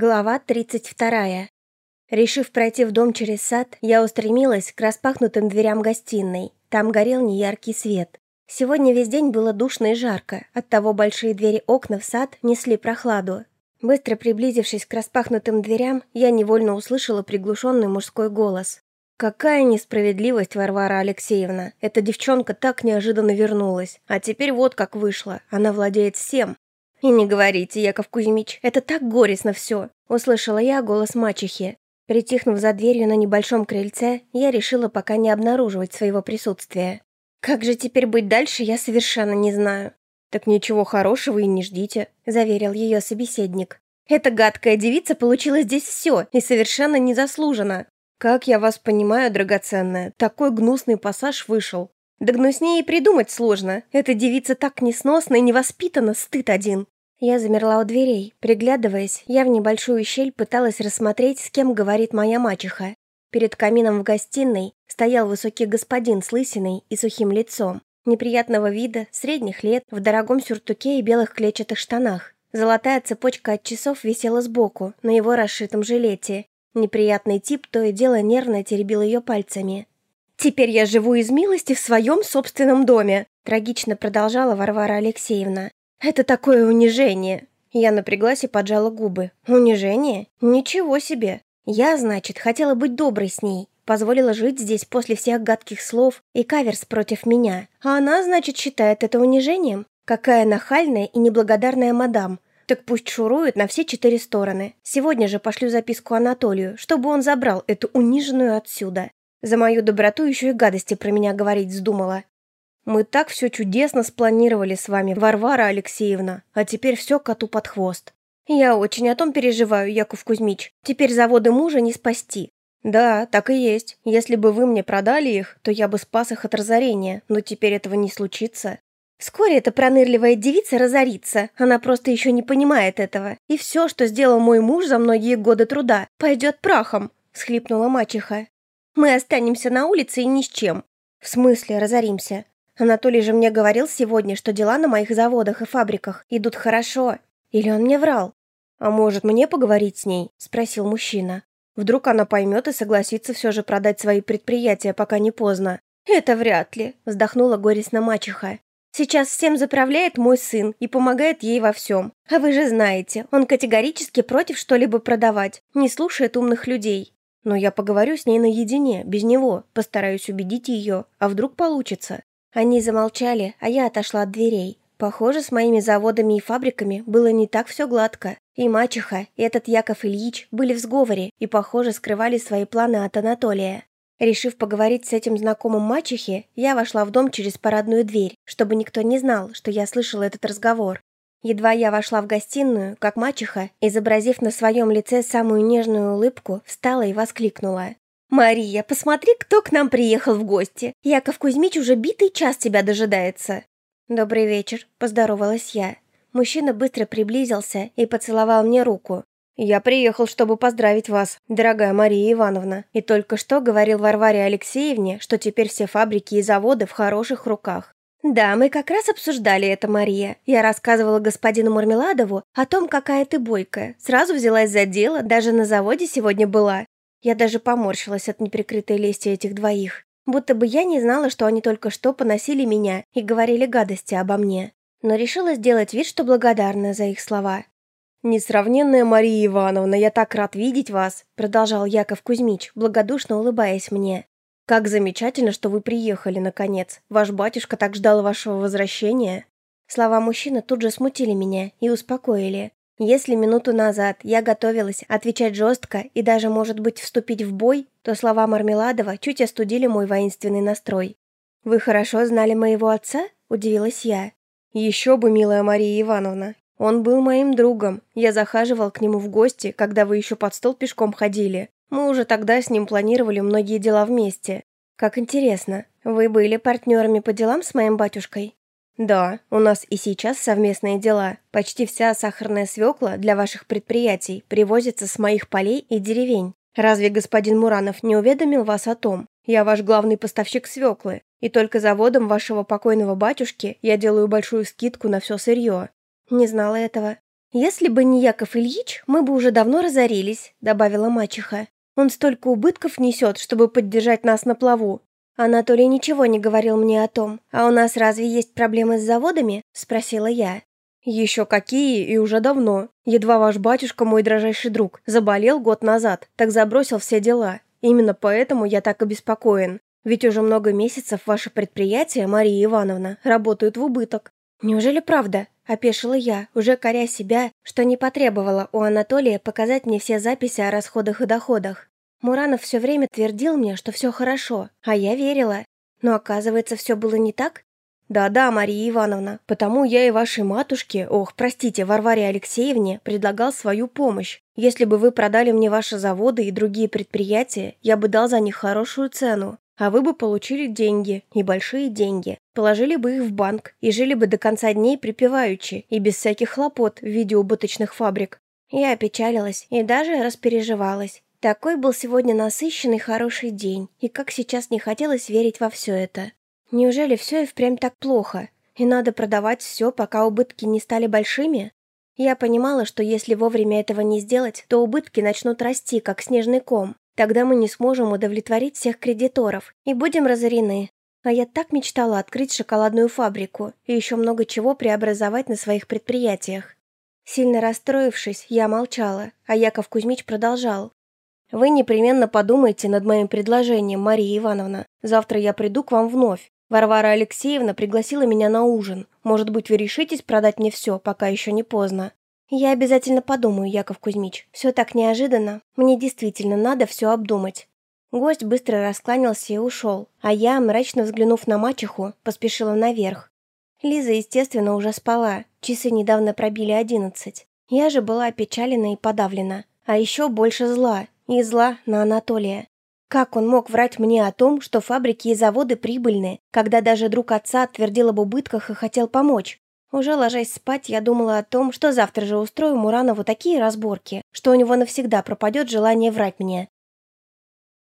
Глава 32. Решив пройти в дом через сад, я устремилась к распахнутым дверям гостиной. Там горел неяркий свет. Сегодня весь день было душно и жарко, оттого большие двери окна в сад несли прохладу. Быстро приблизившись к распахнутым дверям, я невольно услышала приглушенный мужской голос. «Какая несправедливость, Варвара Алексеевна! Эта девчонка так неожиданно вернулась, а теперь вот как вышло, она владеет всем, «И не говорите, Яков Кузьмич, это так горестно все!» Услышала я голос мачехи. Притихнув за дверью на небольшом крыльце, я решила пока не обнаруживать своего присутствия. «Как же теперь быть дальше, я совершенно не знаю». «Так ничего хорошего и не ждите», – заверил ее собеседник. «Эта гадкая девица получила здесь все и совершенно незаслуженно. Как я вас понимаю, драгоценная, такой гнусный пассаж вышел. Да гнуснее придумать сложно. Эта девица так несносна и невоспитана, стыд один. Я замерла у дверей. Приглядываясь, я в небольшую щель пыталась рассмотреть, с кем говорит моя мачеха. Перед камином в гостиной стоял высокий господин с лысиной и сухим лицом. Неприятного вида, средних лет, в дорогом сюртуке и белых клетчатых штанах. Золотая цепочка от часов висела сбоку, на его расшитом жилете. Неприятный тип то и дело нервно теребил ее пальцами. «Теперь я живу из милости в своем собственном доме», трагично продолжала Варвара Алексеевна. «Это такое унижение». Я напряглась и поджала губы. «Унижение? Ничего себе! Я, значит, хотела быть доброй с ней, позволила жить здесь после всех гадких слов и каверс против меня. А она, значит, считает это унижением? Какая нахальная и неблагодарная мадам. Так пусть шурует на все четыре стороны. Сегодня же пошлю записку Анатолию, чтобы он забрал эту униженную отсюда. За мою доброту еще и гадости про меня говорить вздумала. Мы так все чудесно спланировали с вами, Варвара Алексеевна, а теперь все коту под хвост. Я очень о том переживаю, Яков Кузьмич. Теперь заводы мужа не спасти. Да, так и есть. Если бы вы мне продали их, то я бы спас их от разорения, но теперь этого не случится. Вскоре эта пронырливая девица разорится, она просто еще не понимает этого. И все, что сделал мой муж за многие годы труда, пойдет прахом, всхлипнула мачеха. Мы останемся на улице и ни с чем. В смысле разоримся? Анатолий же мне говорил сегодня, что дела на моих заводах и фабриках идут хорошо. Или он мне врал? А может, мне поговорить с ней? Спросил мужчина. Вдруг она поймет и согласится все же продать свои предприятия, пока не поздно. «Это вряд ли», – вздохнула горестно мачеха. «Сейчас всем заправляет мой сын и помогает ей во всем. А вы же знаете, он категорически против что-либо продавать, не слушает умных людей. Но я поговорю с ней наедине, без него, постараюсь убедить ее, а вдруг получится. Они замолчали, а я отошла от дверей. Похоже, с моими заводами и фабриками было не так все гладко. И мачеха, и этот Яков Ильич были в сговоре и, похоже, скрывали свои планы от Анатолия. Решив поговорить с этим знакомым мачехи, я вошла в дом через парадную дверь, чтобы никто не знал, что я слышала этот разговор. Едва я вошла в гостиную, как мачеха, изобразив на своем лице самую нежную улыбку, встала и воскликнула. «Мария, посмотри, кто к нам приехал в гости. Яков Кузьмич уже битый час тебя дожидается». «Добрый вечер», – поздоровалась я. Мужчина быстро приблизился и поцеловал мне руку. «Я приехал, чтобы поздравить вас, дорогая Мария Ивановна, и только что говорил Варваре Алексеевне, что теперь все фабрики и заводы в хороших руках. «Да, мы как раз обсуждали это, Мария. Я рассказывала господину Мармеладову о том, какая ты бойкая. Сразу взялась за дело, даже на заводе сегодня была. Я даже поморщилась от неприкрытой лести этих двоих. Будто бы я не знала, что они только что поносили меня и говорили гадости обо мне. Но решила сделать вид, что благодарна за их слова. «Несравненная Мария Ивановна, я так рад видеть вас», продолжал Яков Кузьмич, благодушно улыбаясь мне. «Как замечательно, что вы приехали, наконец. Ваш батюшка так ждал вашего возвращения». Слова мужчины тут же смутили меня и успокоили. Если минуту назад я готовилась отвечать жестко и даже, может быть, вступить в бой, то слова Мармеладова чуть остудили мой воинственный настрой. «Вы хорошо знали моего отца?» – удивилась я. «Еще бы, милая Мария Ивановна. Он был моим другом. Я захаживал к нему в гости, когда вы еще под стол пешком ходили. Мы уже тогда с ним планировали многие дела вместе. Как интересно, вы были партнерами по делам с моим батюшкой? Да, у нас и сейчас совместные дела. Почти вся сахарная свекла для ваших предприятий привозится с моих полей и деревень. Разве господин Муранов не уведомил вас о том? Я ваш главный поставщик свеклы, и только заводом вашего покойного батюшки я делаю большую скидку на все сырье. Не знала этого. «Если бы не Яков Ильич, мы бы уже давно разорились», — добавила мачеха. «Он столько убытков несет, чтобы поддержать нас на плаву». «Анатолий ничего не говорил мне о том. А у нас разве есть проблемы с заводами?» — спросила я. «Еще какие и уже давно. Едва ваш батюшка, мой дрожайший друг, заболел год назад, так забросил все дела. Именно поэтому я так обеспокоен. Ведь уже много месяцев ваше предприятие, Мария Ивановна, работают в убыток. Неужели правда? Опешила я, уже коря себя, что не потребовала у Анатолия показать мне все записи о расходах и доходах. Муранов все время твердил мне, что все хорошо, а я верила. Но оказывается, все было не так? «Да-да, Мария Ивановна, потому я и вашей матушке, ох, простите, Варваре Алексеевне, предлагал свою помощь. Если бы вы продали мне ваши заводы и другие предприятия, я бы дал за них хорошую цену. А вы бы получили деньги, небольшие деньги, положили бы их в банк и жили бы до конца дней припеваючи и без всяких хлопот в виде убыточных фабрик. Я опечалилась и даже распереживалась. Такой был сегодня насыщенный хороший день, и как сейчас не хотелось верить во все это. Неужели все и впрямь так плохо? И надо продавать все, пока убытки не стали большими? Я понимала, что если вовремя этого не сделать, то убытки начнут расти, как снежный ком, Тогда мы не сможем удовлетворить всех кредиторов и будем разорены. А я так мечтала открыть шоколадную фабрику и еще много чего преобразовать на своих предприятиях. Сильно расстроившись, я молчала, а Яков Кузьмич продолжал. «Вы непременно подумайте над моим предложением, Мария Ивановна. Завтра я приду к вам вновь. Варвара Алексеевна пригласила меня на ужин. Может быть, вы решитесь продать мне все, пока еще не поздно?» «Я обязательно подумаю, Яков Кузьмич. Все так неожиданно. Мне действительно надо все обдумать». Гость быстро раскланялся и ушел, а я, мрачно взглянув на мачеху, поспешила наверх. Лиза, естественно, уже спала. Часы недавно пробили одиннадцать. Я же была опечалена и подавлена. А еще больше зла. И зла на Анатолия. Как он мог врать мне о том, что фабрики и заводы прибыльны, когда даже друг отца твердил об убытках и хотел помочь? Уже ложась спать, я думала о том, что завтра же устрою Муранову такие разборки, что у него навсегда пропадет желание врать мне.